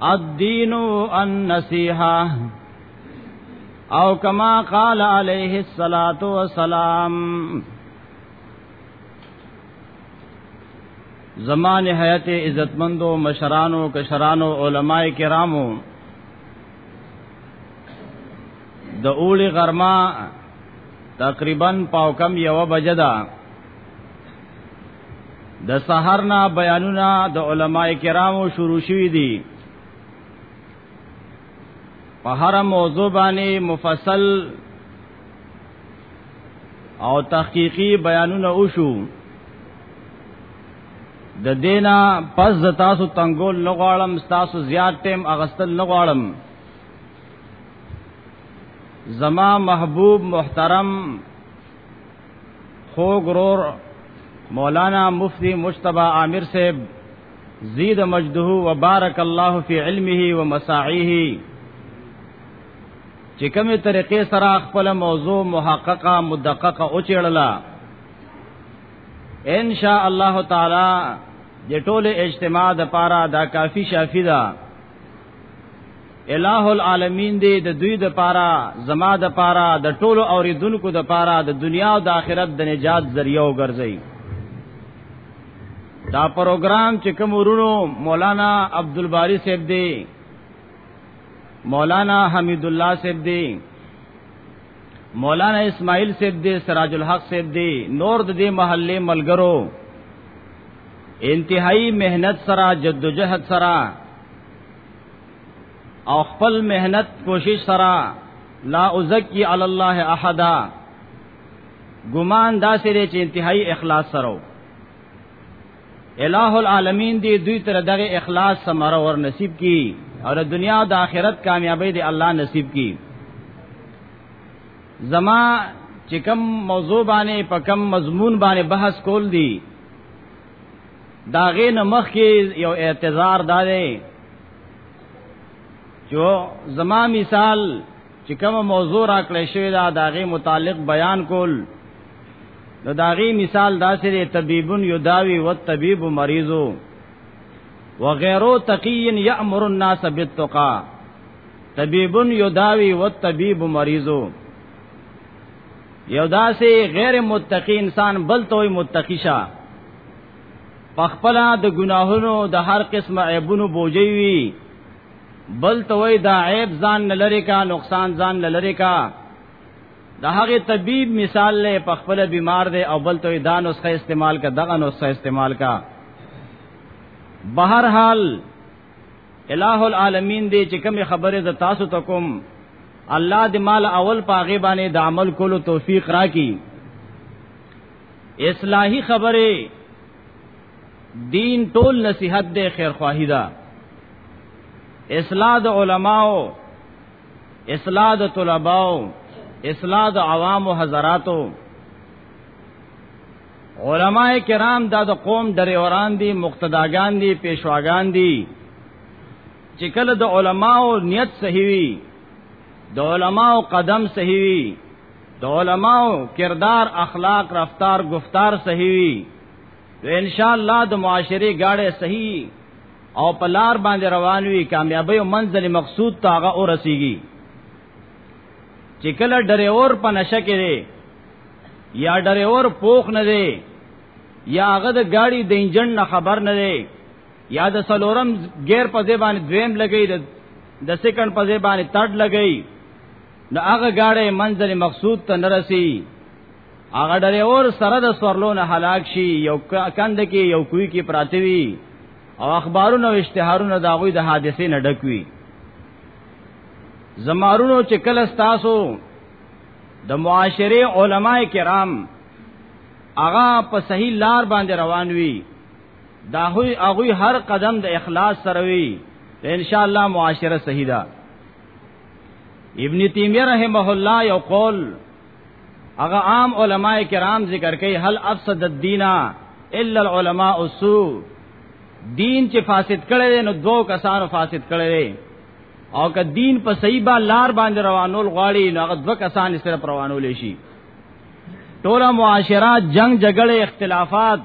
الدین النصیحه او کما قال علیه الصلاۃ والسلام زمان حیات عزتمندو مشرانو کشرانو علماء کرامو د اولی غرما تقریبا پاو کم یو بجدا د سحر نه بیانونه د علما کرامو شروع شوي دي په هر موضوع باندې مفصل او تحقیقی بیانونه وشو د دینا پس د تاسو تنگول نغواړم تاسو زیات ټیم اغستل نغواړم زما محبوب محترم خوګ رور مولانا مفتی مجتبی عامر صاحب زید مجده و بارک الله فی علمه و مساعیه چې کومه طریقې سره خپل موضوع محققه مدققه او چړلا ان شاء الله تعالی د ټوله اجتماع د پاره دا کافی شافی ده الہ العالمین دی د دوی د پاره زما د پاره د ټولو اوریدونکو د پاره د دنیا او د آخرت د نجات ذریعہ وګرځي دا پروګرام چې کوم ورونو مولانا عبدالباری صاحب دی مولانا حمید الله صاحب دی مولانا اسماعیل صاحب دی سراج الحق صاحب دی نور د دې محله ملګرو انتهایی مهنت سره جدوجہد سره او خپل مهنت کوشش سره لا ازکی علی الله احد ګمان دا سره چې انتهایی اخلاص سره الہ العالمین دی دوی تر دغه اخلاص سمره ور نصیب کی او د دنیا او د آخرت کامیابی دی الله نصیب کی زما چې کم موضوع باندې په کم مضمون باندې بحث کول دي داغه نه مخ کې یو اعتذار دارې جو زما مثال چې کوم موضوع راکړې شوی دا داغه متعلق بیان کول نو داغه مثال داسې دی طبيبن یداوی و طبيب مریضو وغیرو تقی یامر الناس بالتقى طبيبن یداوی و طبيب مریضو یو داسې غیر متقی انسان بل توي متقی شه پخپلا د ګناهونو د هر قسم عیبونو بوجي وي بل توي دا عیب ځان نه لری کا نقصان ځان نه لری کا د هغه طبيب مثال له پخپل بیمار دی او بل توي دا نسخه استعمال کا دغه نسخه استعمال کا بهر حال الہ العالمین دې چې کوم خبره ز تاسو ته کوم الله دې مال اول پاغه باندې د عمل کولو توفیق راکړي اصلاحی خبره دین ټول نصیحت دې خیر خواهی ده اصلاح د علماو اصلاح د طلباو اصلاح د عوام او حضراتو علماء کرام دا د قوم درې وران دي مقتداګان دي پیشواګان دي چې کله د علماو نیت صحیح وي د علماو قدم صحیح وي د علماو کردار اخلاق رفتار گفتار صحیح وي نو ان شاء الله د معاشري گاډه صحیح او پلار باندې روان وي کامیابی او منزل مقصود تاغه ورسیږي چې کله ډریور په نشه کې یا ډرایور پوخ نه دی یا هغه د گاڑی د انجن نه خبر نه دی یا د سلورم غیر په ځبان دویم لګی د د سکند په ځبان تړ لګی نو هغه گاڑی منزل مقصود ته نرسي هغه ډرایور سره د سورلونه هلاک شي یو کند کې یو کوی کې پراته وي او اخبارونو او اشتهارونو دا غوي د حادثې نه ډکوي زمارونو چې کله تاسو د معاشره علما کرام هغه په صحیح لار باندې روان وي دا هوی هغه هر قدم د اخلاص سره وي ان شاء الله معاشره صحیح ده ابن تیمیه رحمه الله یو قول هغه عام علما کرام ذکر کوي هل افسد الدین الا العلماء السوء دین چې فاسد کړي نو دوه کسانو فاسد کړي او که دین په صحیح با لار باندې روانول غواړي نو هغه دوه کسان سره روانول شي ټول معاشره جنگ جګړه اختلافات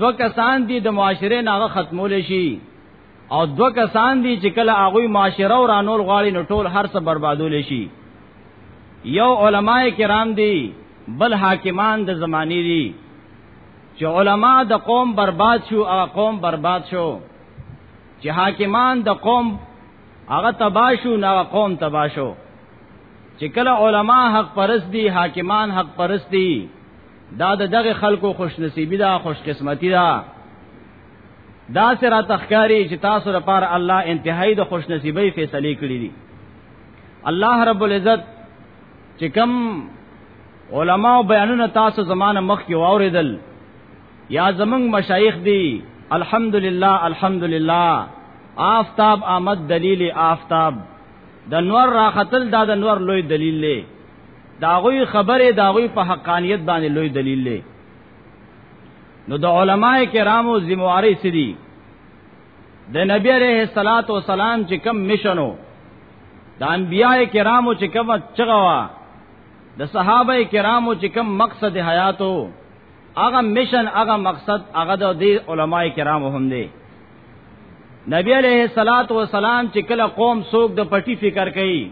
دو کسان دي د معاشره ناغه ختمول شي او دو کسان دي چې کله هغه معاشره ورانول غواړي نو ټول هر څه بربادول شي یو علما کرام دي بل حاکمان د زماني دي چې علما د قوم برباد شو او قوم برباد شو چې حاکمان د قوم هغه تباشو نه قوم تباشو چې کله علما حق پرست دي حاکمان حق پرست دي دا د دغه خلکو خوش نصیبی دا خوش قسمتی دا دا سره تخکاری چې تاسو لپاره الله انتهایی د خوش نصیبی فیصله کړی دي الله رب العزت چې کم علما بیانونه تاسو زمانه مخ کې واوریدل یا زمنګ مشایخ دی الحمدلله الحمدلله آفتاب آمد دلیل آفتاب د نور راختل دا د نور لوی دلیل دی داغوی خبره داغوی په حقانیت باندې لوی دلیل دی نو د علماء کرامو ذمہواری سدي د نبی عليه الصلاه والسلام چې کم مشنو د انبیاء کرامو چې کم چغوا د صحابه کرامو چې کم مقصد حیاتو هغه مشن هغه مقصد هغه د دې علماي کرام هم دی نبی علیہ الصلات والسلام چې کله قوم سوق د پټي فکر کوي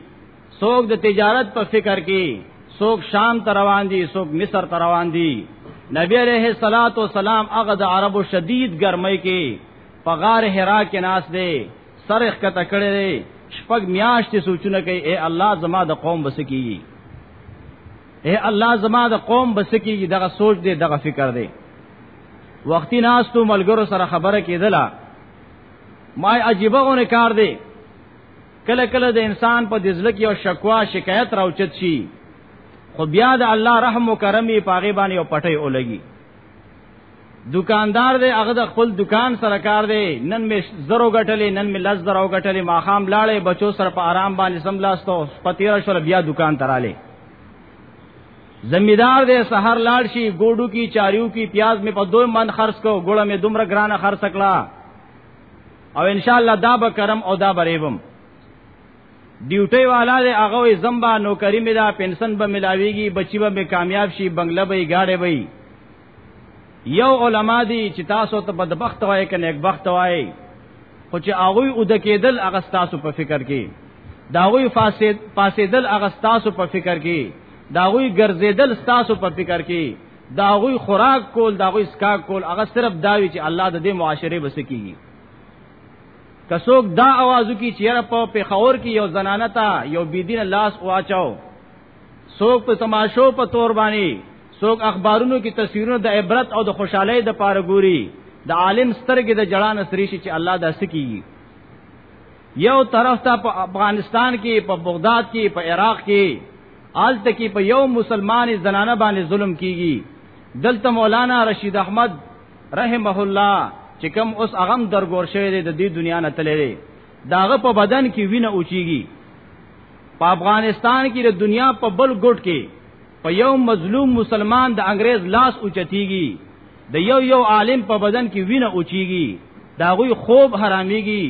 سوق د تجارت په فکر کوي سوق شام ته روان دي سوق مصر ته روان دي نبی علیہ الصلات والسلام هغه د عربو شدید ګرمۍ کې په غار حرا کې ناس دی سرخ کته کړي دی شپږ میاشتې سوچونه کوي اے الله زما د قوم بس کیږي اے الله زما د قوم بس کیږي دغه سوچ دی دغه فکر دی وختي ناستو ملګرو سره خبره کېدله ما عجیبه غونه کار دی کله کله د انسان په دزله کې او شکوا شکایت راوچت شي خو بیا د الله رحم او کرم یې پاغه باندې او پټي اولګي دکاندار دی هغه د خپل دکان سره کار دی نن می زرو غټلې نن می لز زرو غټلې ما خام لاړې بچو سره په آرام باندې سم لاستو پتیرا شول بیا دکان تراله زمیدار دی سحر لاړ شي ګوډو کی چاریو کی پیاز می په دوه من خرڅ کو ګوړه می دومره ګرانه خرڅ کړه او ان شاء الله دا به کرم او دا بریبم ډیوټي والا دې هغه وي زمبا نوکری مې دا پنشن به ملاويږي بچي به مې کامیاب شي بنگله به یې گاډي به یو علما دي چې تاسو ته بدبخت وای کنه یک بخت وای خو چې هغه او د کېدل هغه تاسو په فکر کې داوی فاسد فاسدل هغه تاسو په فکر کې داوی ګرځېدل تاسو په فکر کې داوی خوراک کول داوی اسکا کول هغه صرف داوی چې الله د دې معاشره بس کیږي که څوک دا आवाज وکړي چې یاره په پیښور کې یو زنانه تا یو بيدین لاس واچاو څوک په تماشو په تور باندې څوک اخبارونو کې تصویرونه د عبرت او د خوشحالۍ د پاره ګوري د عالم سترګې د جړان سری شي چې الله دا سکیږي یو طرف ته په افغانستان کې په بغداد کې په عراق کې آلته کې په یو مسلمان زنانه باندې ظلم کیږي دلته مولانا رشید احمد رحمه الله چې کوم اوس اغم درګور شوی دی د دې دنیا نه تللی دی داغه په بدن کې وینه اوچیږي په افغانستان کې د دنیا په بل ګټ کې په یو مظلوم مسلمان د انګريز لاس اوچتیږي د یو یو عالم په بدن کې وینه اوچیږي داغوی خوب حراميږي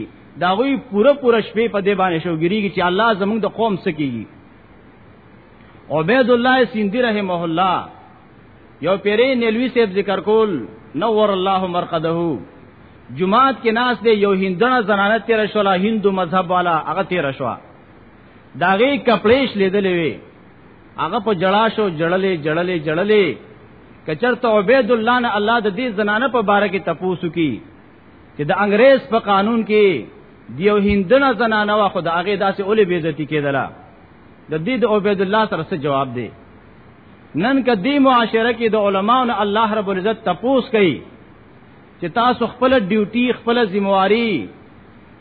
داغوی پوره پوره شپې په دې باندې شوګریږي چې الله زموږ د قوم سکیږي عبید الله سیندی رحمه الله یو پیری نیلوی صاحب ذکر کول نور الله مرقده جمعات کې ناس دی یو هندنه زنانه تیر شولا هندو مذهب والا هغه تیر شوا داغه کپړېش لیدلې وی هغه په جړا شو جړلې جړلې جړلې کچرته عبید الله نه الله د دې زنانه په باره کې تپوسو کی چې د انګريز په قانون کې دیو هندنه زنانه وا خدای هغه داسې اولې بیزتی کېدله د دې د عبید الله سره څه جواب دی نن کدی معاشره کې د علماو نه الله رب العزت تپوس کوي چې تاسو خپل ډیوټي خپل ذمہواری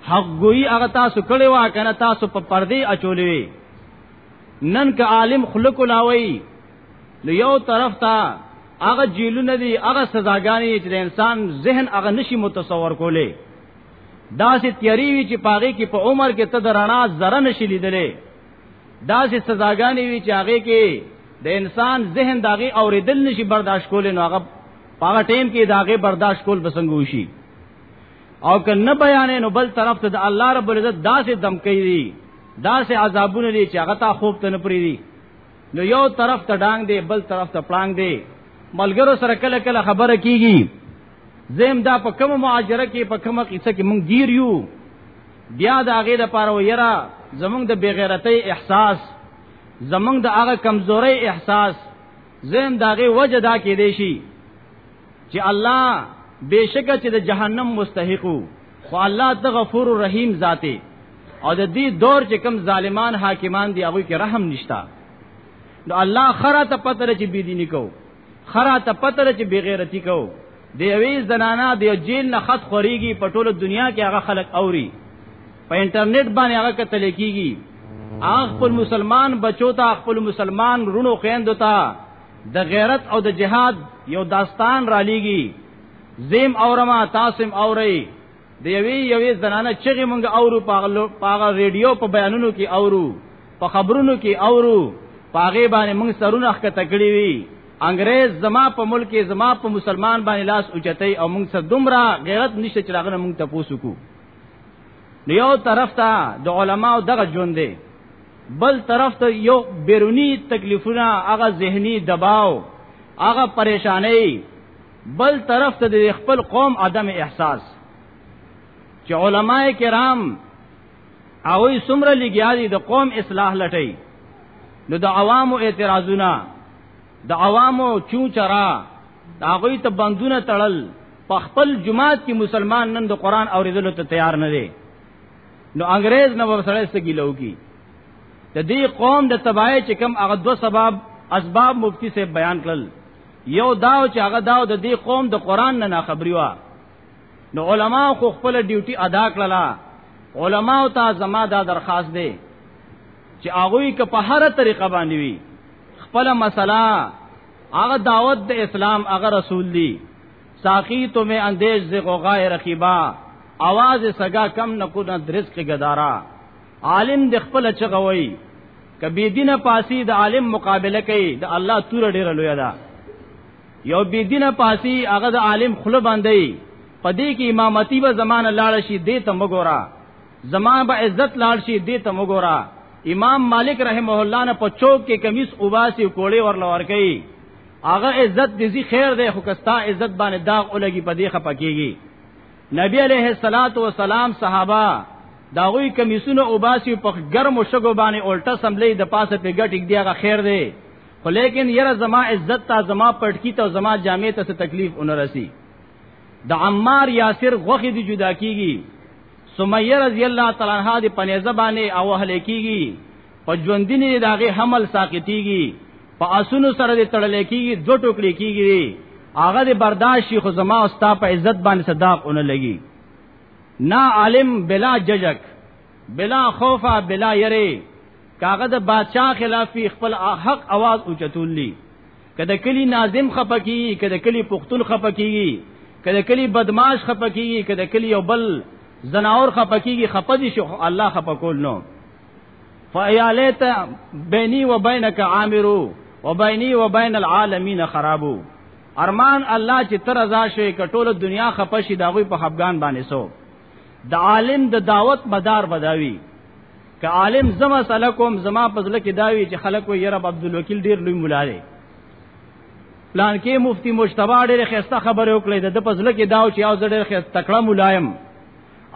حق ګوئی هغه تاسو کړي وا کنه تاسو په پردي اچولې نن که عالم خلق لاوي نو یو طرف ته هغه جیلونه دي هغه سزاګانی چې د انسان ذهن هغه نشي متصور کولې دا سي تیری وی چې پاغي کې په عمر کې ته درنا زره نشي لیدلې داسې سزاګانې وي چې هغه کې د انسان ذهن داغه اوریدل نشي برداشت کول نو هغه هغه ټیم کې داغه برداشت کول بسنګ وشي او که نه بیانې نو بل طرف ته د الله رب العزت داسې دمکې دي داسې عذابونه دي چې هغه تا خوب ته نه پری دي نو یو طرف ته ډانګ دی بل طرف ته پړانګ دی ملګرو سره کله کله خبره کیږي زم دا په کوم معاجره کې په کومه قصه کې مونږ گیر یو بیا د هغه د پاره ویرا زمونږ د بغیرتۍ احساس زمونږ د هغه کمزوري احساس زم داغه وجه دا کې دی شي چې الله بشکه چې د جهنم مستحقو خو الله ته غفور رحیم ذاته او د دې دور چې کم ظالمان حاکمان دی هغه کې رحم نشتا نو الله خره ته پتر چې بی دینی کو خرا ته پته ده چې بغیرتی کو د یوې زنانه د جیل نه خط خوريږي په ټوله دنیا کې هغه خلک اوري په انټرنیټ باندې هغه کتل کیږي هغه خپل مسلمان بچو ته خپل مسلمان رونو خويندو ته د غیرت او د جهاد یو داستان را لېږي زیم اورما تاسم اوري د یوې یوې زنانه چغې مونږ اورو پاغه ریډیو په بیانونو کې اورو په خبرونو کې اورو پاغه باندې مونږ سرونه ښکته کړی وي انګريز زما په ملک زما په مسلمان باندې لاس اوچتای او مونږ سره دومره غیرت نشته چې راغنه مونږ ته پوسو کو نو یو طرف ته د علماو دغه ژوند دی بل طرف ته یو بیرونی تکلیفونه هغه ذهنی دباو هغه پریشانای بل طرف ته د خپل قوم عدم احساس چې علما کرام او یې سمره لګیاري د قوم اصلاح لټي نو د عوامو اعتراضونه د عوامو چوچرا د هغه ته بندونه تړل په خپل جماعت کې مسلمان نن د قران اوریدلو ته تیار نه دی نو انګريز نو ورسره سګیلو کی د دې قوم د تباہی چې کم هغه دو سبب اسباب مفتی سے بیان کړل یو داو چې هغه داو د دې قوم د قران نه خبري وا نو علما خو خپل ډیوټي ادا کړلا علما او تا زما دا درخواست دی چې هغه ک په هر طریقه باندې وي خپل مسله هغه دعوت د اسلام هغه رسول دی ساقی تو میں اندیش زغو غائے رقیبا آواز سگا کم نکو نہ درس کے گدارا عالم د خپل چغه وای کبي دینه پاسی د عالم مقابله کوي د الله تور ډیر لوی ده یو بی دینه پاسی هغه د عالم خله باندې پدې کې امامتی به زمانه لاړ شي دې ته مګورا زمان به عزت لاړ شي دې ته مګورا امام مالک رحمه الله نه په چوک کې کمیس اوباسي کوړې ورل ورکي هغه عزت دې خیر دې خو کستا عزت باندې داغ ولګي پدې خپکیږي نبی علیہ الصلات والسلام صحابه دا غوی کمیسونه او باسی په ګرمو شګو باندې الټه سملې د پاسه په ګټ یک دیغه خیر دی خو لیکن یره زما عزت تا زما پټکی ته زما جامع ته تکلیف اون رسی د عمار یاسر غوخی دی جدا کیږي سمیه رضی الله تعالی عنها دی پنیزه باندې او هله کیږي په ژوندینه داغه حمل ساقطیږي په اسونو سره دې تړلې کیږي دوه ټوکړي کیږي هغه دې برداشت شي خو زما او ستا په عزت باندې صداق اونې لګي نا عالم بلا ججک بلا خوفا بلا یری کاغه د بادشاہ خلاف خپل حق आवाज اوچتولی کده کلی ناظم خپکی کده کلی پختون خپکی کده کلی بدمعاش خپکی کده کلی یو بل زناور خپکی خپدی شو الله خپکول نو فیا لیت بینی و بینک عامرو و بینی و بین العالمین خرابو ارمان الله چې تر رضا شي کټوله دنیا خپشي داوی په خفغان باندې سو د عالم د دعوت مدار بداوی که عالم زما سلکم زما پزله کې داوی چې خلکو یې رب عبد الوکیل ډیر لوی مولا دی پلان کې مفتی مجتبی ډیر خسته خبره وکړه د پزله کې داو چې او ډیر خسته تکړه ملایم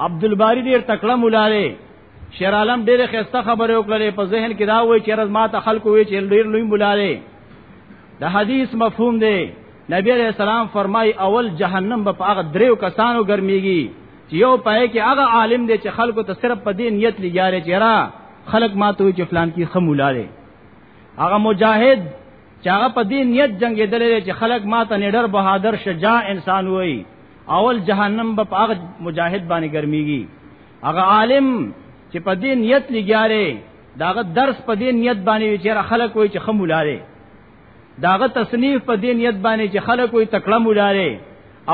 عبد الباری ډیر تکړه مولا دی شیر عالم ډېر خسته خبره وکړلې په ذهن کې دا وای چې رز ما ته خلکو وی چې ډېر لوی بلاله د حدیث مفهوم دی نبی علیہ السلام فرمای اول جهنم به هغه دریو کسانو ګرميږي چې یو پای کې هغه عالم دی چې خلکو ته صرف په دې نیت لګیاري چې را خلک ما ته چې فلان کې خمولاله هغه مجاهد چې هغه په دې نیت جنگیدل چې خلک ما ته نډر بهادر شجاع انسان وای اول جهنم به هغه مجاهد باندې ګرميږي هغه عالم چې په دې نیت لګیاره داغه درس په دې نیت باندې چې خلک وایي چې خمولاره داغه تصنیف په دې نیت باندې چې خلک وایي تکړه مولاره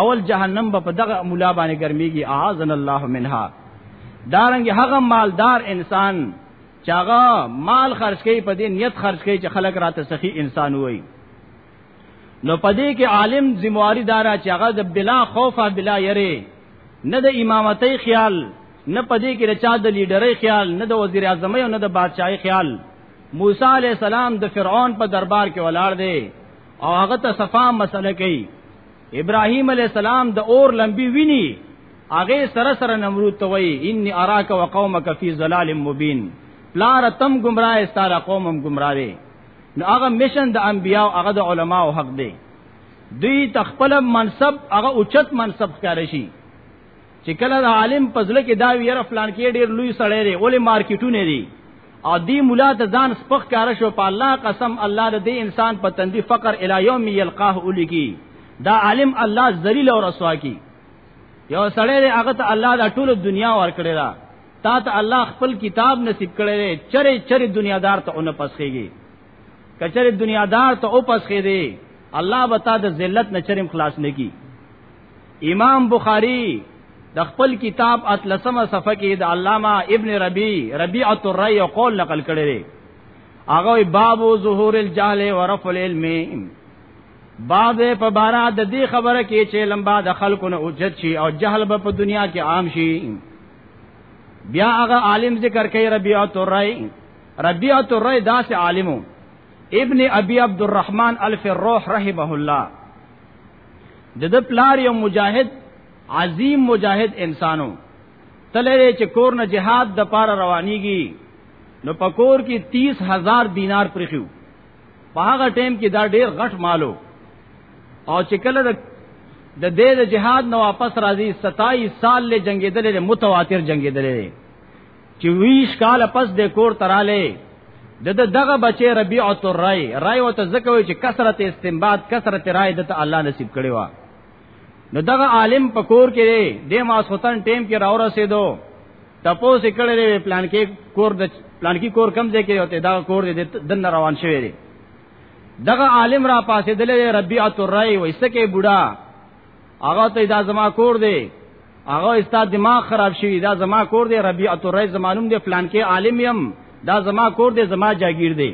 اول جهنم به په دغه مولا باندې ګرميږي اعاذن الله منها دارنګ هغه مالدار انسان چاغه مال خرج کوي په دې نیت خرج کوي چې خلک راته سخی انسان وایي نو پدې کې عالم ذمہواری دارا چې هغه د بلا خوفه بلا یری نه د امامتۍ خیال نه پدې کې رچا د لیډرۍ خیال نه د وزیر اعظم او نه د بادشاہي خیال موسی علی السلام د فرعون په دربار کې ولاړ دی او هغه ته صفا مسله کوي ابراهیم علی السلام د اور لمبي ویني هغه سره سره نمرود ته وایي انی اراک وقومک فی ظلال مبین پلار تم گمراه استاره قومم گمراه نو هغه مشن د انبیاء او هغه د علما او حق دی دوی تخپل منصب هغه اوچت منصب ښکار شي چې کله د عالم پزله کې دا ویره فلان کې ډیر لوی سړی دی ولې مارکیټونه دي او دی مولا ته ځان سپخ کار شو په الله قسم الله د دې انسان په تندي فقر الی یوم یلقاه الیکی دا عالم الله ذلیل او رسوا کی یو سړی دی هغه ته الله د ټول دنیا ورکړی دا تا ته الله خپل کتاب نصیب کړی دی چرې چرې دنیادار ته اون پسخېږي کچرې دنیادار ته او پسخې دی الله به تا د ذلت نه چرېم خلاص نه کی امام بخاری د خپل کتاب اتلسمه صفحه کې د علامه ابن ربی ربیعه الرای او قول نقل کړی دی هغه باب ظهور الجهل ورفع العلم باب په بارا د دې خبره کې چې لمبا د خلکو نه اوجت شي او جهل به په دنیا کې عام شي بیا هغه عالم ذکر کوي ربيعه الرای ربيعه الرای داس عالمو ابن ابي عبد الرحمن الف الروح رحمه الله د د پلار یو مجاهد عظیم مجاهد انسانو تلې چې کور نه جهاد د پاره روانيږي نو پکور کې 30000 دینار پرخیو په هغه ټیم کې دا ډیر غټ مالو او چې کله د د دې د جهاد نو واپس راځي 27 سال له جنگیدل له متواتر جنگیدل چې ویش کال پس د کور تراله د دغه بچي ربيع الرای رای وته زکوي چې کثرت استنباط کثرت رای د الله نصیب کړي وا نو دغه عالم په کور کې دی د ماسوتن ټیم کې راو رسیدو تپو سکړې دی پلان کې کور د پلان کې کور کم ځای کې ہوته دا کور دی دن روان شوی دی دغه عالم را پاسې دلې ربيعت الرای وې سکه بوډا هغه ته دا زما کور دی هغه استاد دماغ خراب شوی دا زما کور دی ربيعت الرای زمانوم دی پلان کې عالم يم دا زما کور دی زما جاگیر دی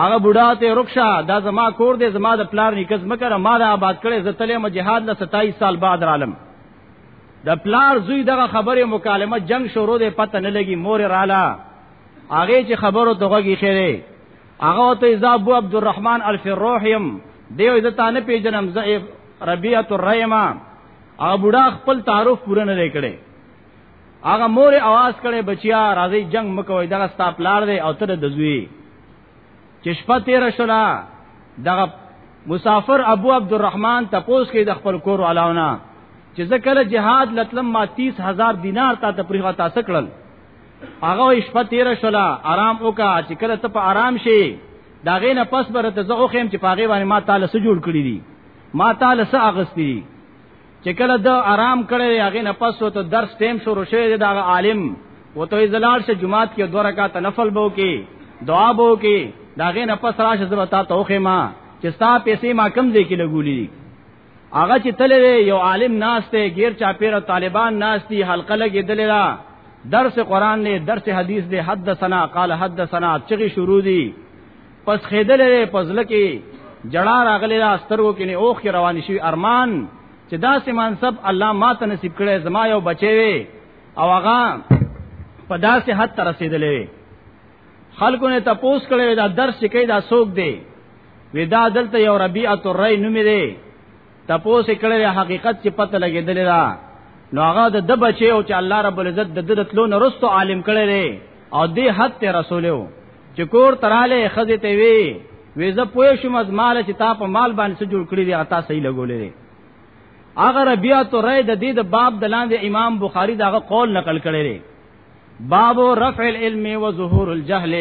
هغه بوډا ته رخصه دا زما کور دی زما د پلار نیکز مکر ما دا آباد کړي زتلې ما جهاد له 27 سال بعد رالم د پلار زوی دغه خبره مکالمه جنگ شروع دی پته نه لګي مور رااله هغه چې خبرو دغه خیره هغه ته ایزا ابو عبدالرحمن الفروحیم دیو عزت نه پیجنم ز ربیعه الرحمه هغه بوډا خپل تعارف پوره نه کړي هغه مور आवाज کړي بچیا راځي جنگ مکوې دغه ستا پلار دی او تر د زوی چې شپه تیر شولا دغه مسافر ابو عبدالرحمن تپوس کې د خپل کور علاوه چې ذکر جهاد لتلم ما 30000 دینار تا تفریغه تاسو کړل هغه شپه تیر شولا آرام وکا چې کله ته په آرام شي دا غینه پس برته زه اوخم چې پاغه باندې ما تعالی سجول کړی دي ما تعالی سه اغستی چې کله د آرام کړي هغه نه پس وته درس ټیم شروع شوی دی دا عالم وته زلال شه جمعات کې دوه رکعات نفل بو کې دعا بو کې دا غې نه پس راشه زبتا توخه ما چې ستا پیسې ما کم دی کې لګولې دي هغه چې تلې یو عالم ناشته غیر چا پیر طالبان ناشتي حلقه لګې دلرا درس قران نه درس حدیث دې حدثنا قال حدثنا چغي شروع دي پس خېدل لري پزله کې جړا راغلي دا سترګو کې نه اوخ روان شي ارمان چې دا سیمان سب الله ما ته نصیب کړي زما یو بچي وي او هغه په داسې حد تر رسیدلې خلکو نه تپوس کړي دا درس کې دا سوق دی ودا دلته یو ربيعه الرای نومې دی تپوس کړی حقیقت چې پته لګیدل دا نو هغه د د بچي او چې الله رب العزت د د تلو نرستو عالم کړی دی او دې حد ته رسولو چې کور تراله خزه ته وی ویزه پوه شوم از مال چې تا په مال باندې جوړ کړی دی عطا صحیح لګولې دی اگر بیا تو رې د دې د باب د لاندې امام بخاری داغه قول نقل کړی دی باب رفع العلم و ظهور الجهل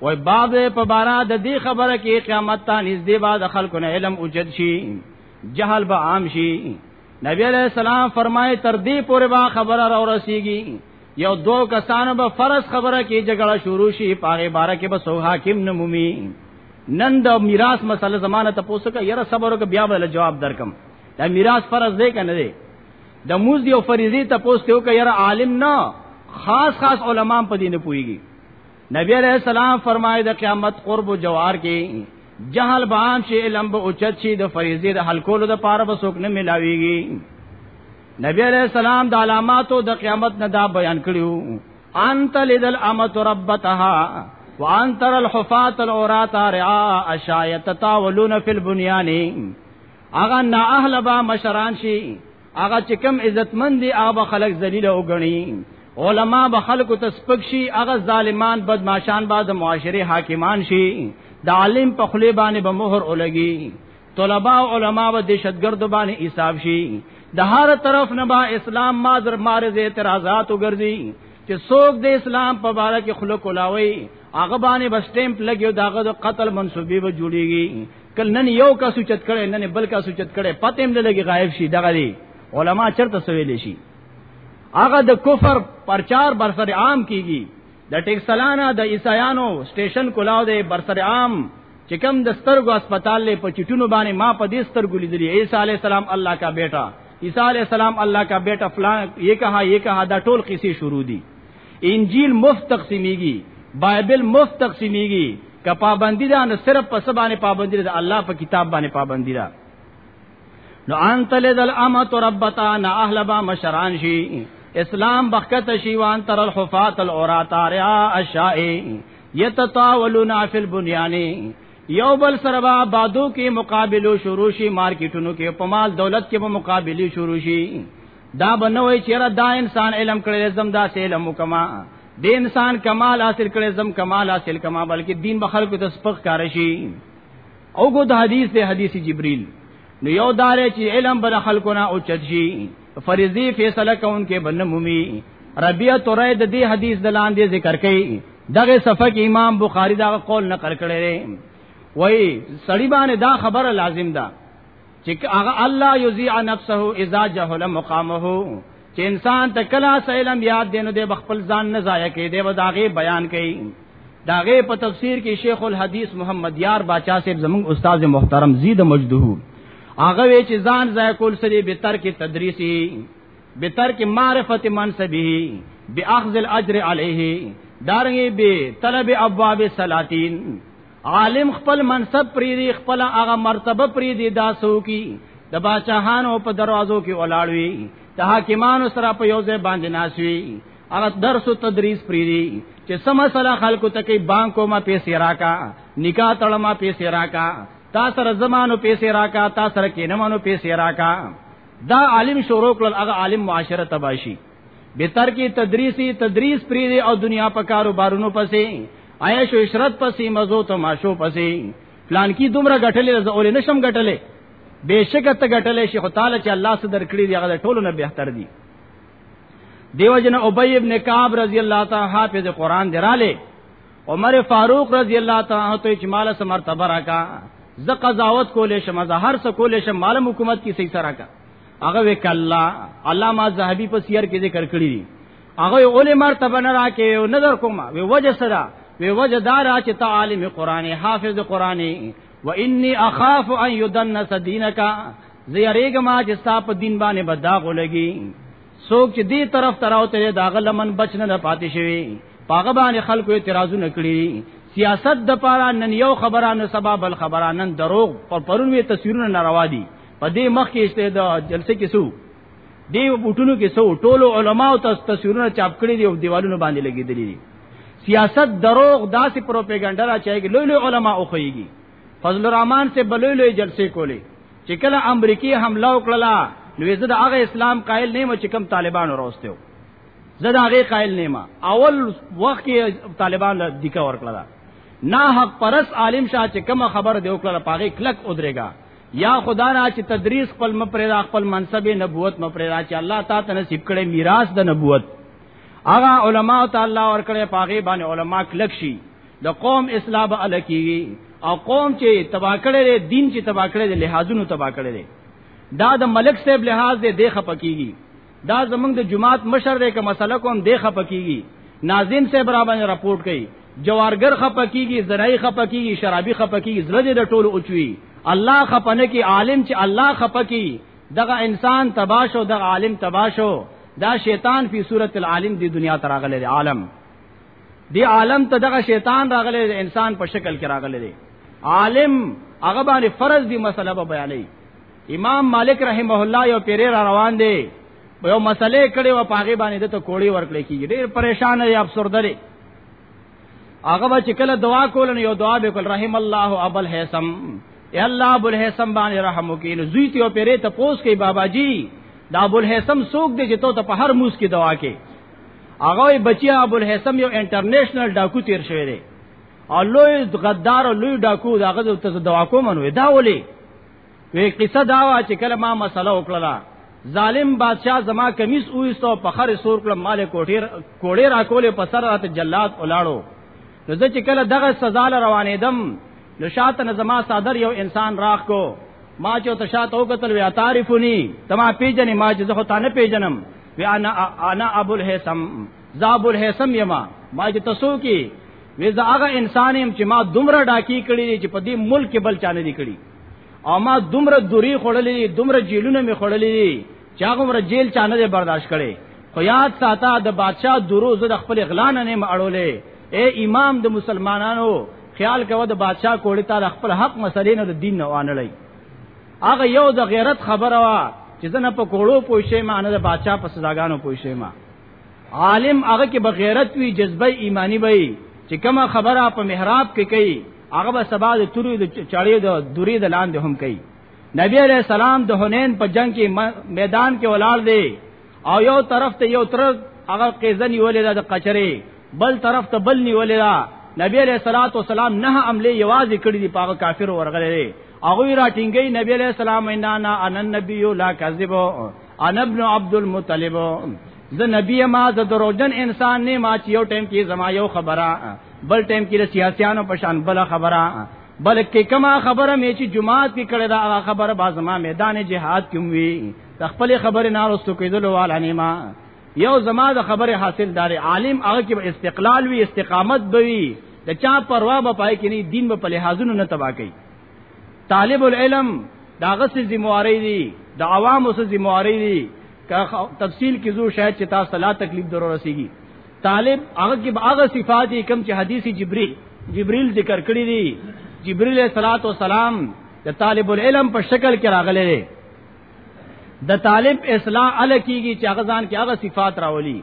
وای باب په بارا د دې خبره کې قیامت ته نږدې با د خلکو نه علم اوجد شي جهل به عام شي نبی علیہ السلام فرمایي تر دې پورې با خبره را ورسیږي یو دو کسانو به فرض خبره کې جګړه شروع شي پاره بارا کې به سو حاکم نمومي نن د میراث مسله زمانه ته پوسکه یره صبر وک بیا به جواب درکم دا میراث فرض دی کنه دی د موز دی او فریضه ته پوسټ یو ک یره عالم نه خاص خاص علما په دې نه پويږي نبی علیہ السلام فرمایي د قیامت قرب او جوار کې جهل بام شي علم به اوچت شي د فریضې د حل کولو د پاره به څوک نه ملاويږي نبی علیہ السلام د علاماتو د قیامت نه دا بیان کړیو انت لذل امت ربتها وان تر الحفات العورات رعاء اشایت تاولون فی البنیان اغه نه اهل با مشران شي هغه چې کم عزتمن دي هغه خلک ذلیل او غني علما به خلکو ته سپک شي هغه ظالمان بدمعشان به د معاشره حاکمان شي د عالم په خلی باندې به مهر ولګي طلبه او علما به دهشتګرد باندې حساب شي د هر طرف نه با اسلام مازر مارز اعتراضات وګرځي چې څوک د اسلام په اړه کې خلق ولاوي هغه باندې بس ټیمپ لګیو داغه د قتل منسوبي به جوړیږي کل نن یو کا سوچت کړي نن بل کا سوچت کړي پته هم لګي غایب شي دغه دی علما چرته سویل شي هغه د کفر پرچار برسر عام کیږي د ټیکسلانا د عیسایانو سټیشن کولاو دی برسر عام چې کم د سترګو هسپتال له پچټونو باندې ما په دې سترګو لیدلی عیسی علی السلام الله کا بیٹا عیسی علی السلام الله کا بیٹا فلان یہ کہا یہ کہا دا ټول قصې شروع دي انجیل مفت تقسیمیږي بایبل مفت تقسیمیږي که پابندی ده نو صرف په سبانه پابندی ده الله په کتاب باندې پابندی ده نو انت لذل امت ربتا نا اهل با مشران شي اسلام بخت شي وان تر الحفات العرات رعا الشائع یتطاولون فی البنیان یو بل سره با بادو کې مقابلو شروع شي مارکیټونو کې په مال دولت کې به مقابله شروع شي دا بنوي چې را دا انسان علم کړی زم دا سه علم وکما د انسان کمال حاصل کړی زم کمال حاصل کما بلکې دین به خلکو ته سپخ کار شي او ګو د حدیث ته حدیث جبرئیل نو یو دار چې علم بر خلکو نه او چت شي فرضي فیصله کوونکې بنمومي ربیعه تورې د دې حدیث د لاندې ذکر کړي دغه صفحه کې امام بخاری دا قول نقل کړی وای سړی باندې دا خبره لازم ده چې هغه الله یذیع نفسه اذا جهل مقامه چې انسان ته کلا سلام یاد دینو د خپل ځان نه ضایع کې دی وداغه بیان کوي داغه په تفسیر کې شیخ الحدیث محمد یار باچا صاحب زموږ استاد محترم زید مجدهو هغه وی چې ځان ضایع کول سری به تر کې تدریسی به تر کې معرفت منصبه به اخذ الاجر علیه دارنګ به طلب ابواب سلاطین عالم خپل منصب پری دی خپل هغه مرتبه پری دی داسو کی د باچاهانو په دروازو کې ولاړوي د حاکمانو سره په یو ځای باندې ناسوي هغه درس او تدریس پری دی چې سم مسله خلکو ته کې بانکو ما پیسې راکا نکاح تړه ما پیسې راکا تا سره زمانو پیسې راکا تا سره کې نه مانو پیسې راکا دا عالم شروع کړل هغه عالم معاشره تباشي به تر کې تدریسی تدریس پری او دنیا په کاروبارونو پسې عیش او عشرت پسې مزو تماشو پسې پلان کې دومره غټلې زول نشم غټلې بهشکه ته غټلې شیخ تعالی چې الله صدر کړی دی هغه ټولو نه بهتر دی دیو جن ابی ابن کعب رضی الله تعالی حافظ قران دراله عمر فاروق رضی الله تعالی ته اجمال سم مرتبه راکا ز قضاوت کولې شم ز هر څه کولې شم مال حکومت کی صحیح سره کا هغه وکلا علامه زاهبی په سیر کې ذکر کړی دی هغه اولې مرتبه نه راکې او نظر کومه وی وجه صدا وی وجه دار چې ته عالم قران حافظ قران و انی اخاف ان یدنس دینک زیریګ ما چې ستا په دین باندې بداغ ولګي څوک چې دې طرف تراو ته دا غلمن بچ نه پاتې شوی پاغه باندې خلکو اعتراضونه کړی سیاست د پاره نن یو خبره نه سبب بل خبره نن دروغ پر پرونوي تصویرونه ناروا دي په دې مخ کې چې د جلسې کې سو دی بوټونو کې سو ټولو علماو ته تصویرونه چاپ کړي دي او دیوالونو باندې لګېدلي دي سیاست دروغ داسې پروپاګاندا را چایږي لوی لوی علما او خوېږي فضل الرحمن سے بلوی لوی جلسې کولې چې کله امریکای حمله وکړه نو زه د هغه اسلام قائل نه یم چې کم طالبانو راوستیو زه د هغه قائل نه یم اول وخت کې طالبان له دیکا ورکړه نه حق پرس عالم شاه چې کوم خبر دی وکړه پاګه کلک ودرېګا یا خدا نه چې تدریس خپل مپردا خپل منصب نبوت مپردا چې الله تا ته نصیب کړي میراث د نبوت هغه علما ته الله ور کړي پاغه باندې علما کلک شي د قوم اصلاح به الکیږي او قوم چې تبا کړي دین چې تبا کړي لحاظونو تبا کړي دا د ملک صاحب لحاظ دې دیخه پکېږي دا زمونږ د جماعت مشر دی که مسله کوم دی خپکیږي ناظم صاحب را باندې راپورټ کړي جوارګر خپکیږي زرای خپکیږي شرابي خپکیږي زړه دې د ټولو اوچوي الله خپنه کې عالم چې الله خپکی دغه انسان تباشو دغه عالم تباشو دا شیطان فی صورت العالم دی دنیا ته راغلی دی عالم دی عالم ته دغه شیطان راغلی دی انسان په شکل کې راغلی دی عالم هغه باندې فرض دی مسله به بیانې امام مالک رحمه الله یو پیری را روان دی یو مسلې کړي و پاغه باندې د ته کوړی ورکړي کیږي ډیر پریشان دی افسرد دی هغه به چې کله دعا کول نو یو دعا به کول رحم الله ابل حسم ای الله ابل حسم باندې رحم وکړي نو زوی ته پیری ته پوس کوي بابا جی دا ابو الحسم سوق دی چې ته ته په هر موس کې دوا کې هغه بچیا ابو الحسم یو انټرنیشنل ډاکو تیر شوی دی او لوی غدار او لوی ډاکو داغه ته دوا کوم نو دا ولي وی قصه دا وا چې کله ما مسله وکړه ظالم بادشاہ زما کمیس اوستو په خر سور کړم مال کوټیر کوړې را کولې په سر راته جلاد ولاړو نو زه چې کله دغه سزا ل روانې دم نو شاته نه زما صادر یو انسان راخ کو ما چې ته شاته وکتل وی تعریفونی تما پیجنې ما چې زه ته نه پیجنم وی انا انا ابو الهیثم زابو الهیثم یما ما چې تاسو کې وې زه هغه انسان يم چې ما دومره ډاکی کړی دی چې په دې ملک کې بل چانه دی کړی او ما دومره دوری خړلې دومره جیلونه می خړلې چې هغه مر جیل چانه دی برداشت کړي خو یاد ساته د بادشاہ درو زه د خپل اغلان نه مړولې اے امام د مسلمانانو خیال کوه د بادشاہ کوړی تعالی خپل حق مسلې نه د دین نه وانلای هغه یو د غیرت خبره وا چې زنه په کوړو پوښې ما نه د بادشاہ په سزاګانو پوښې ما عالم هغه کې بغیرت وی جذبه ایمانی وی چې کومه خبره په محراب کې کوي هغه به سبا د توري د چړې د دوری د لاندې هم کوي نبی علیہ السلام د حنین په جنگ کې میدان کې ولاړ دی او یو طرف ته یو تر هغه قیزن نیولې ده د قچره بل طرف ته بل نیولې ده نبی علیہ الصلوۃ والسلام نه عملې یوازې کړې دي پاغه کافر ورغلې هغه را ټینګې نبی علیہ السلام انا انا النبی لا کذب انا ابن عبد المطلب زه نبی ما زه دروژن انسان نه ما چې یو ټیم کې زما یو خبره بل ټیم کې د سیاسيانو په شان بل خبره بلکې کما خبره مې چې جماعت کې کړه دا خبره با زما میدان جهاد کې وي د خپل خبرې نه رسو کېدل والا نه ما یو زما د خبره حاصل دار عالم هغه کې استقلال وی استقامت بوي د چا پروا به پای کې نه دین په لحاظونو نه تبا کوي طالب العلم داغه سي ذمہواری دي د عوامو سي ذمہواری دي تفصیل کې زو شاید چې تاسو لا تکلیف درو رسیږي طالب هغه کې هغه صفات کم چې حدیث جبرئیل جبرئیل ذکر کړی دي جبرئیل صلوات و سلام د طالب العلم په شکل کې راغلی دی د طالب اصلاح ال کیږي چې هغه ځان کې هغه صفات راولي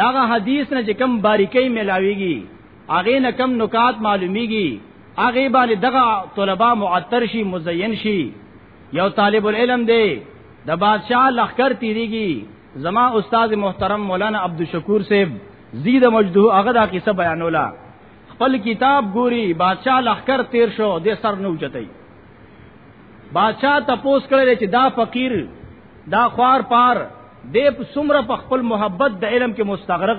داغه حدیث نه چې کم باریکۍ ملاويږي هغه نه کم نکات معلومیږي هغه باندې دغه طلبه معطر شي مزین شي یو طالب العلم دی د بادشاہ لخر تیریږي زما استاد محترم مولانا عبدالشکور صاحب زید مجدو هغه دا قصه بیانولا خپل کتاب ګوري بادشاہ لخر تیر شو د سر نو چتای بادشاہ تپوس کړل چې دا فقیر دا خوار پار دې په سمره په خپل محبت د علم کې مستغرق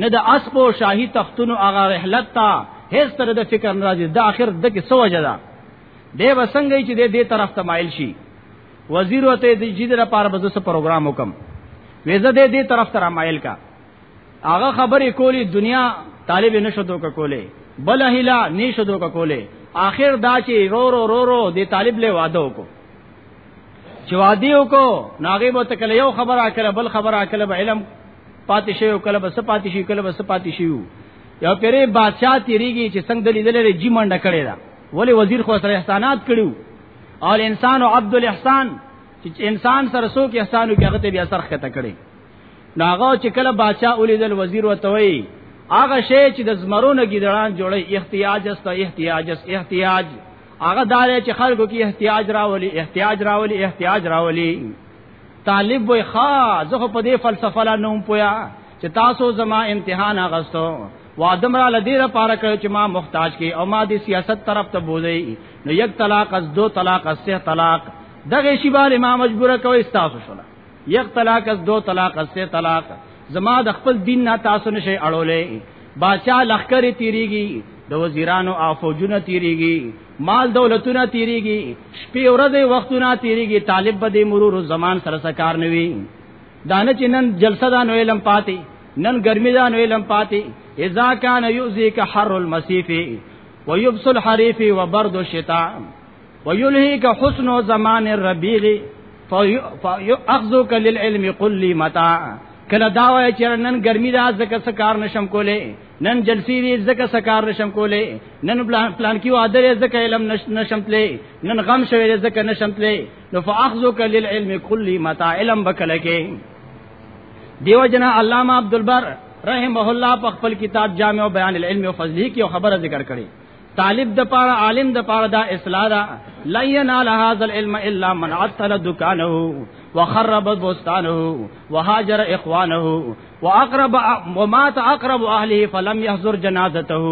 نه د اسب او شاهي تختونو هغه رحلت تا هیڅ تر د فکر ناراضي د اخر د کې سو وجدا دی وسنګ چې د دې طرف ته مایل شي وزیر وته د جیدره پار بزو سره پروګرام وکم وېزه دې دې طرف ته را مایل کا هغه خبرې کولی دنیا طالب نشو دوک کولی بل هلا نشو دوک کولی آخر دا چې رو رو رو رو د طالب له واده وکړو چې واده وکړو ناغي به تکل یو خبر اکل بل خبر اکل به علم پاتې شي او کله بس پاتې شي کله بس پاتې شي یو پیری بادشاہ تیریږي چې څنګه دلی دلې جی منډه کړی دا ولی وزیر خو سره احسانات کړو او انسان او عبد الاحسان چې انسان سره سو کې احسانو کې هغه ته بیا سرخ کته کړی ناغه چې کله باچا اولیدل وزیر وتوي هغه شی چې د زمرونو ګډړان جوړي احتیاج است احتیاج است احتیاج هغه دار چې خلکو کې احتیاج راولي احتیاج راولي احتیاج راولي طالب وي خا زه په دې فلسفه لا نوم پویا چې تاسو زما امتحان اغستو وادم را لدی را پارا کړ چې ما محتاج کې او ما دې سیاست طرف ته بوزي نو یک طلاق از دو طلاق از سه طلاق دغه شی باندې ما مجبور کوي تاسو شولا یک طلاق از دو طلاق از سه طلاق زما د خپل دین نه تاسو نشي اړولې باچا لخر تیریږي د وزیرانو او فوجونه تیریږي مال دولتونه تیریږي شپې ورځې وختونه تیریږي طالب به د مرور زمان سره سکار نوي دانه چې نن جلسه دا نو علم پاتې نن ګرمي دا نو علم پاتې اذا کان یؤذیک حر المسیف ويبس الحریف وبرد الشتاء ويلهيك حسن زمان الربيع فاخذك للعلم قل لي متى کله دا وای چې نن ګرمي دا زکه سکار نشم کولې نن جلسی دی زکه سکار نشم کولې نن پلان پلان کیو ادر زکه علم نشم تلې نن غم شوی زکه نشم تلې نو فاخذك للعلم قل لي متى علم بکله کې دیو جنا علامہ عبدالبر رحمه الله په خپل کتاب جامع بیان العلم او فضله کې خبره ذکر کړي طالب د پاره عالم د پاره دا اصلاح دا لا ينال هذا العلم الا من عطل دکانه وخرب بستانه وهاجر اخوانه واقرب ومات اقرب اهله فلم يحضر جنازته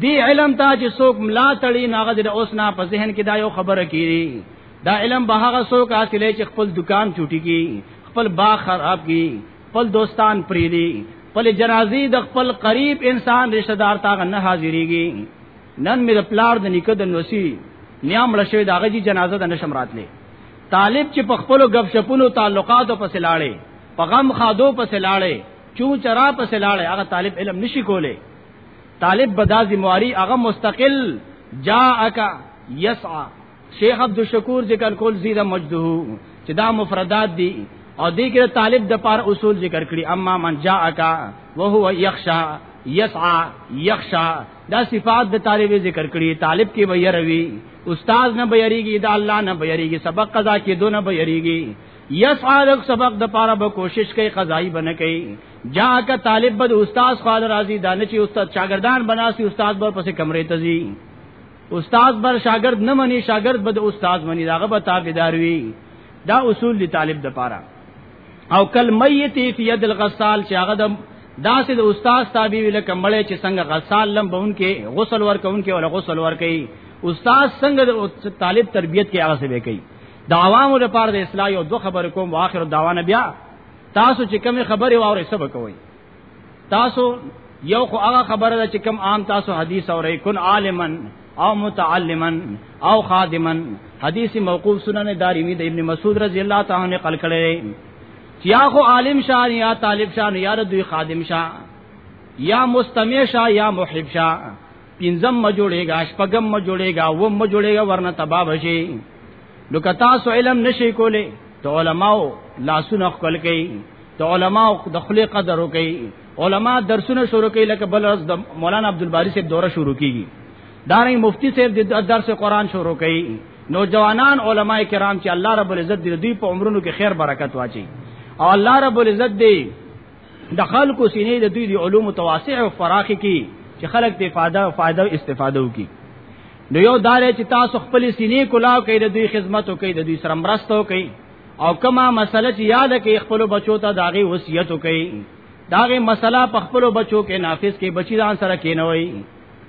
دی علم تا چې څوک ملا تړي ناغه د اوس نه په ذهن کې دا یو خبره کیږي دا علم به هغه څوک حاصلې چې خپل دکان چټي کی خپل باغ خراب کی خپل دوستان پریدي خپل جنازي د خپل قریب انسان رشتہ دار تاغه نه حاضرېږي نن مې د پلار د نیکه د نوسی نیام لشوې د هغه جی جنازه د نشم راتلې طالب چې په خپل غب شپونو تعلقاتو پس لاړې په غم خادو پس لاړې چون چرا پس لاړې هغه طالب علم نشي کولې طالب بدازي مواري هغه مستقل جاءک یسعا شیخ عبد الشکور ذکر کول زیره مجده چې دا مفردات دي او دې کې طالب د پار اصول ذکر کړی اما من جاءک وهو یخشا یسعا یخشا دا صفات د طالب ذکر کړی طالب کې ویروي استاد نه بیریږي دا الله نه بیریږي سبق قضا کې دو نه بیریږي یسعا د سبق د پاره به کوشش کوي قضایي بنه کوي جا کا طالب بد استاد خال راضي دانه چې استاد شاګردان بناسي استاد بر پسې کمرې ته ځي استاد بر شاګرد نه مني شاګرد به د استاد مني داغه به تابعدار وي دا اصول دي طالب د پاره او کل میت فی ید الغسال چې هغه د داسې د استاد تابع ویل کمړې چې څنګه غسال لم بونکې غسل ورکونکې ولا غسل ورکې استاد څنګه د طالب تربیت کې هغه څه کوي د عوامو لپاره د اصلاح او دو خبر کوم واخر دعوانا بیا تاسو چې کوم خبره واورې سبا کوئ تاسو یو خو هغه خبره ده چې کم عام تاسو حدیث اورئ کن عالمن او متعلما او خادما حدیث موقوف سنن دارمی د ابن مسعود رضی الله تعالی عنہ قال کړي یا خو عالم شاه یا طالب شاه یا دوی خادم شاه یا مستمع شاه یا محب شاه پینځم م جوړېږي شپږم م جوړېږي و م جوړېږي ورنه تبا بشي نو کتا سو علم نشي کولې ته علماو لاسونه خپل کوي د علما د خلې قدر وکي علما درسونه شروع کوي لکه بل ورځ د مولانا عبدالباری صاحب دوره شروع کیږي دارنګ مفتی صاحب د درس قران شروع کوي نوجوانان علما کرام چې الله رب العزت دې دوی په عمرونو کې خیر برکت واچي او الله رب العزت دې د خلکو سینې د دوی د علوم تواسع او فراخي کی چې خلک ته فائدہ او فائدہ استفاده وکي نو یو دار چې تاسو خپل سینې کولاو کوي د دوی خدمت او کوي د دوی سره مرسته کوي او کما مسله چې یاد کې خپل بچو ته داغه وصیت کوي داغه مسله په خپل بچو کې نافذ کې بچی ځان سره کینوي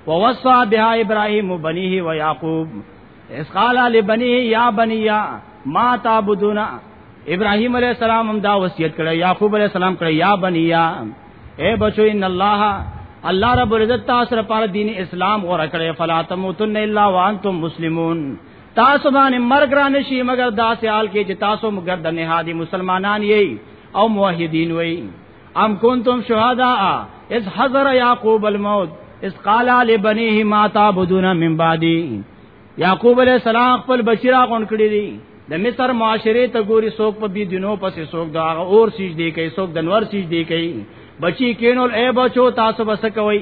ووصى بها ابراهيم بنيه ويعقوب اس قال لبنيه يا بني ما تعبدون ابراهيم عليه السلام هم دا وصیت کړی يعقوب عليه السلام کړی یا بنیا اے بچو ان الله الله رب العزت تاسو لپاره دین اسلام غوړه کړی فلا تموتن الا وانتم مسلمون تاسو باندې مرګ را نشي مګر دا سیال کې چې تاسو مګر د نهادي مسلمانان یې او موحدین وې ام کنتم شهدا اذ حضر یعقوب الموت اذ قال لبنيه ما تعبدون من بعدي یعقوب علیہ السلام خپل بچی را غون کړی دی د مصر معاشره ته ګوري سوک په بي دینو پسې سوک دا اور سیج دی کوي سوک دنور سیج دی کوي بچی کینول اے بچو تاسو بس کوي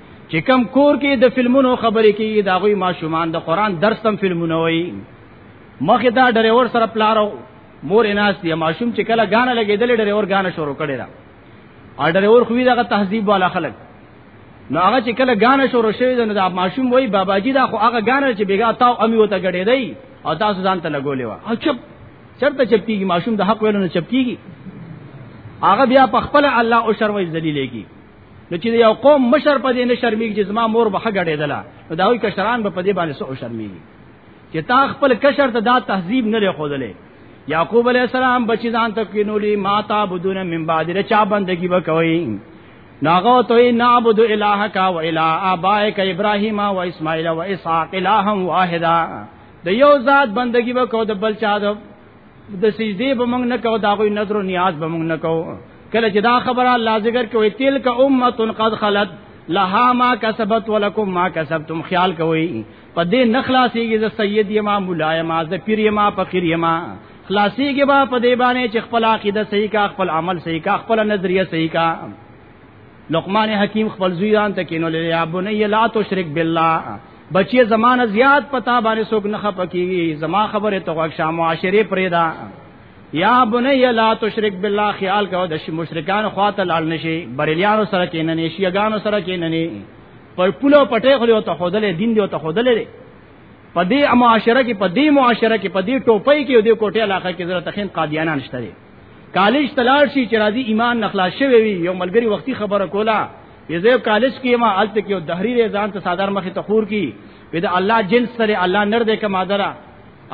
چې کم کور کې د فلمونو خبرې کیږي دا غوي ماشومان د قران درس هم فلمونه وایي مخه دا ډرایور سره پلارو مور اناس دی ماشوم چې کله غانه لګیدل ډرایور غانه شروع کړي دا ا ډرایور خو دا تهذیب والا خلک نو هغه چې کله غانه شروع شوی نو دا ماشوم وای بابا جی دا خو هغه غانه چې بیګا تاو امی وته غړې دی او تاسو ځان ته لګولې و او چپ چرته چپ کیږي ماشوم د حق ویلو نه چپ کیږي هغه بیا په خپل الله او شرمې ذلیلې کی نو چې یو قوم مشر په دې نه شرمېږي چې زما مور به غړېدله نو دا وی کشران به په دې باندې سو شرمېږي چې تا خپل کشر ته دا تهذیب نه لري یعقوب علی السلام بچی ځان ته کینولی ما تعبدون من بعد رچا بندگی وکوي ناغو تو نعبد الہک و الہ ابائک ابراہیم و اسماعیل و اسحاق الہم واحدا د یو ذات بندگی وکاو د بل چا د د سجدي به موږ نه کو دا غوي نظر او نیاز به موږ نه کو کله چې دا خبره الله ذکر کوي تلک امه قد خلت لها ما کسبت ولکم ما کسبتم خیال کوي په دې نخلاصيږي ز سید یما مولا یما ز پیر یما فقیر یما خلاصيږي با په دې باندې چې خپل عقیده صحیح کا خپل عمل صحیح کا خپل نظریه صحیح کا لقمان حکیم خپل زویان ته کینول یا بنی لا تشرک بالله بچی زمانه زیات پتا باندې سوک نه خپکیږي زما خبره ته غوښه معاشره پرېدا یا بنی لا تشرک بالله خیال کو د مشرکان خواته لال نشي بریلیانو سره کې نه نشي یګانو سره کې نه ني پر پلو پټه خو ته خودلې دین دی ته خودلې په دې معاشره کې په دې معاشره کې په دې ټوپۍ کې او دې کوټه علاقه کې زړه تخین قادیانان شته کالج تلار شي چې راځي ایمان نخلاص شوی وي یو ملګری وختي خبره کوله یزه کالج کې ما الت کې یو دهری ځان ته صادر مخه تخور کی وې دا الله جنس سره الله نر دې کما درا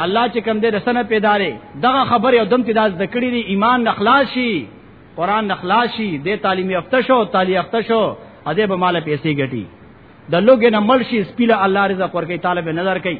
الله چې کم دې رسنه پیدارې دغه خبر یو دم تداز دکړې دي ایمان نخلاص شي قران نخلاص شي دې تعلیم یافته شو تعلیم یافته شو ا دې به مال پیسې ګټي د لوګې نه ملشي سپیله الله رزق ورکې طالب نظر کوي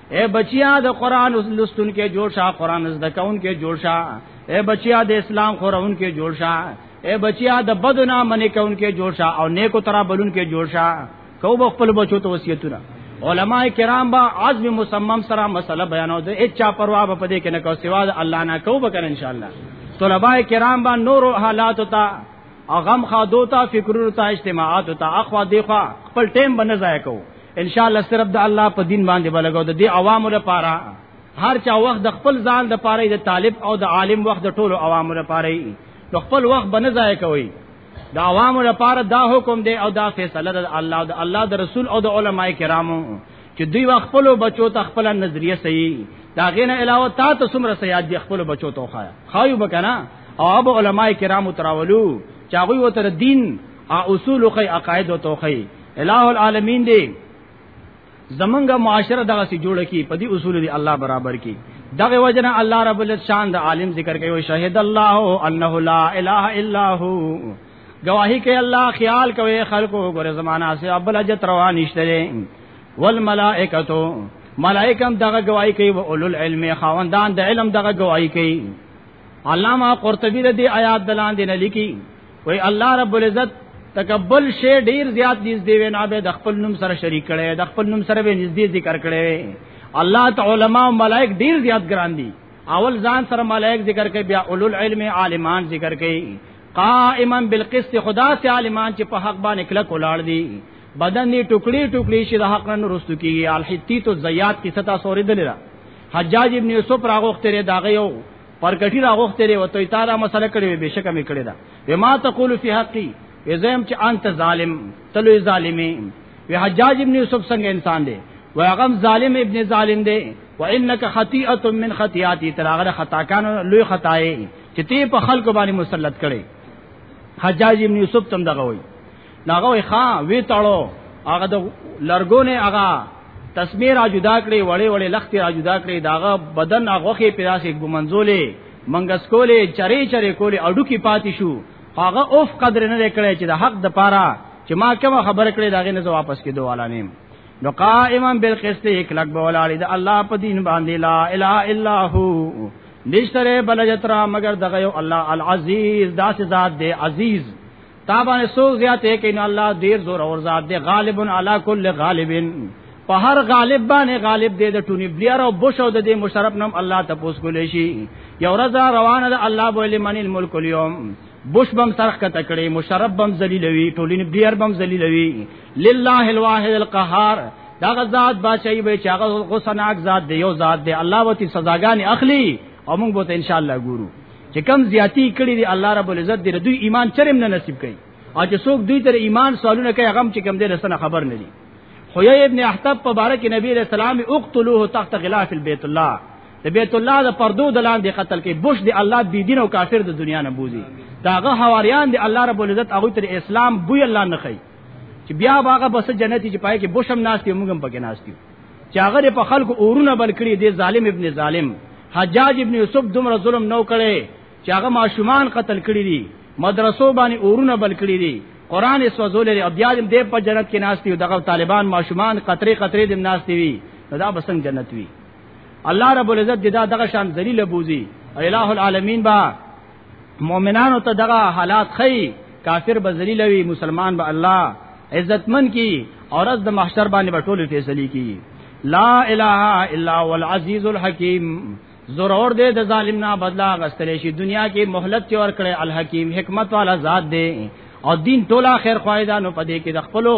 اے بچیا د قران لستون کې جوړ شاه قران زده کون کې جوړ شاه اے بچیا د اسلام خورون کې جوړ شاه اے بچیا د بدو نه منې کون کې جوړ شاه او نیکو ترا بلون کې جوړ شاه کو به خپل بچو ته وصیتونه علما کرام با عزم مصمم سره مسله بیانو د اچا پروا په دې کې نه کو سوا د الله نه کو به کړ ان شاء الله طلباء کرام با نور حالات تا غم خادو تا فکرونو تا اجتماعات تا اخوا دیخوا خپل ټیم باندې ضایع کوو ان شاء الله صرف د الله په دین باندې بلګو د دې عوامو لپاره هر چا وخت د خپل ځان د پاره د طالب او د عالم وخت د ټولو عوامو لپاره د خپل وخت بنه ځای کوي د عوامو لپاره دا حکم دی او دا فیصله د الله د الله د رسول او د علما کرامو چې دوی خپل بچو ته خپل نظریه صحیح دا غینه علاوه تا ته سمره سیاد دی خپل بچو ته خایو خایو بکنه او اب علما کرامو تراولو چاغوی وتر دین ا اصول خو عقاید او توخی الہ العالمین دی زمونږه معاشره دغه سي جوړه کی په دې اصول دی الله برابر کی دغه وجنه الله رب العزت شان د عالم ذکر کوي او شهید الله انه لا اله الا هو گواہی کوي الله خیال کوي خلکو ګره زمانہ سي ابل اجت روا نشته والملائکتو ملائکم دغه گواہی کوي او اولل علم خواندان د علم دغه گواہی کوي علامہ قرطبی د دې آیات دلان دی نه لیکي وای الله رب العزت تکبل شی ډیر زیات نږدې وینا به د خپل نوم سره شریک کړي د خپل نوم سره به نږدې ذکر کړي الله تعالی علماء او ملائک ډیر زیات ګران دي اول ځان سره ملائک ذکر کوي بیا اولو العلم عالمان ذکر کوي قائما بالقسط خدا سے عالمان چې په حق باندې کله کولاړ دي بدن دی ټوکړي ټوکړي شي د حق نه رستو کیږي الحتی تو زیات کی ستا سورې دلرا حجاج ابن یوسف راغوخته داغه یو پرکټی را غوښته لري او ته تا دا مسله کړې وي بشک مې کړې ده به ما تقول فی حقی وزم چې انت ظالم تلو ظالمی وی حجاج ابن یوسف څنګه انسان دی و هغه ظالم ابن ظالم دی و انک خطیئه من خطیاتی تراغه خطاکان لوی خطای چې تی په خلکو باندې مسلط کړي حجاج ابن یوسف تم دغه وایي ناغه وی خا وی تاړو هغه د لرګونه هغه تسمیر را جدا کړي وړي وړي لختي را جدا کړي داغه بدن هغه کې پیراسه ګمنزولې منګس کولې چری چری کولې اډو کې پاتې شو هغه اوف قدر نه کړي چې د حق د پاره چې ما کوم خبر کړي داغه نه واپس کېدو والا نیم نو قائما بالقسط یک لک بولاړي د الله په دین باندې لا اله الا هو نشتره بل جترا مگر دغه یو الله العزیز داسې ذات دی عزیز تا باندې سوک زیاته کین الله دیر زور اور ذات دی غالب علی کل غالب په هر غالب باندې غالب دی د ټونی بلیار او بوش او د دې مشرف نم الله تپوس کولې شي یو ورځ روانه ده الله بولی من الملک اليوم بوش بم سرخ کته کړي مشرف بم ذلیلوي ټولین بلیار بم ذلیلوي لله الواحد القهار دا غزاد بادشاہي به چې هغه غسناک ذات دی یو ذات دی الله وتی سزاګانی اخلي او موږ به ان شاء الله ګورو چې کم زیاتی کړی دی الله رب العزت دې دوی ایمان چرم نه نصیب کړي او چې څوک دوی تر ایمان سوالونه کوي هغه چې کم دې رسنه خبر نه دي خو یې ابن احتب په باره کې نبی رسول الله اقتلوه تحت غلاف البيت الله د بیت الله د پردو د لاندې قتل کې بوش دی الله بی دین او کافر د دنیا نه بوزي داغه حواریان دی الله رب العزت هغه تر اسلام بوی الله نه خي چې بیا باغه بس جنتی چې پای کې بوشم ناشتي موږ هم پکې ناشتي چې هغه په خلکو اورونه بل کړی دی ظالم ابن ظالم حجاج ابن یوسف دومره ظلم نو کړي چې هغه ماشومان قتل کړی دي مدرسو باندې اورونه بل کړی دي قران سوزول لري بیا دې په جنت کې ناشتي او دغه طالبان ماشومان قطري قطري دې ناشتي وي دا بسنګ جنت وي الله رب العزت دې دا دغه شان ذلیل بوزي الہ العالمین با مؤمنانو ته دغه حالات خي کافر به ذلیل وي مسلمان به الله عزتمن کی اور از د محشر باندې به ټول فیصله کی لا اله الا هو العزیز الحکیم ضرور دے د ظالم نه بدلا غستلې شي دنیا کې مهلت کې ور کړې الحکیم حکمت والا ذات دے او دین ټوله خیر خوایدا نو پدې کې د خپلو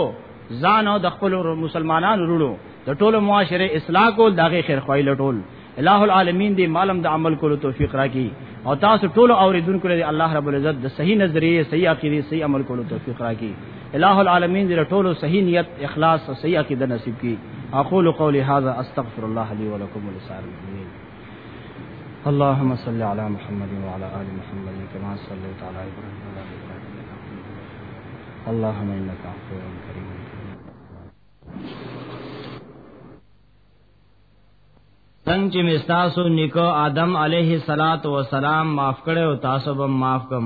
ځان او د خپلو مسلمانانو وروړو د ټولو معاشره اصلاح کول دغه خیر خوایله ټول الہ العالمین دې مالم د عمل کولو توفیق راکړي او تاسو ټول اوریدونکو لري الله رب العزت د صحیح نظریه صحیح عقیده صحیح عمل کولو توفیق راکړي الہ العالمین دې ټول صحیح نیت اخلاص او صحیح عقیده نصیب کړي اقول قولی هذا استغفر الله لي ولكم ولسائر المسلمين اللهم صل على محمد وعلى ال محمد كما صليت على ابراهيم وعلى ال ابراهيم اللهم انك عفو كريم څنګه چې مستاسو نیکو آدم علیه الصلاۃ والسلام معاف کړو تاسو به معاف کم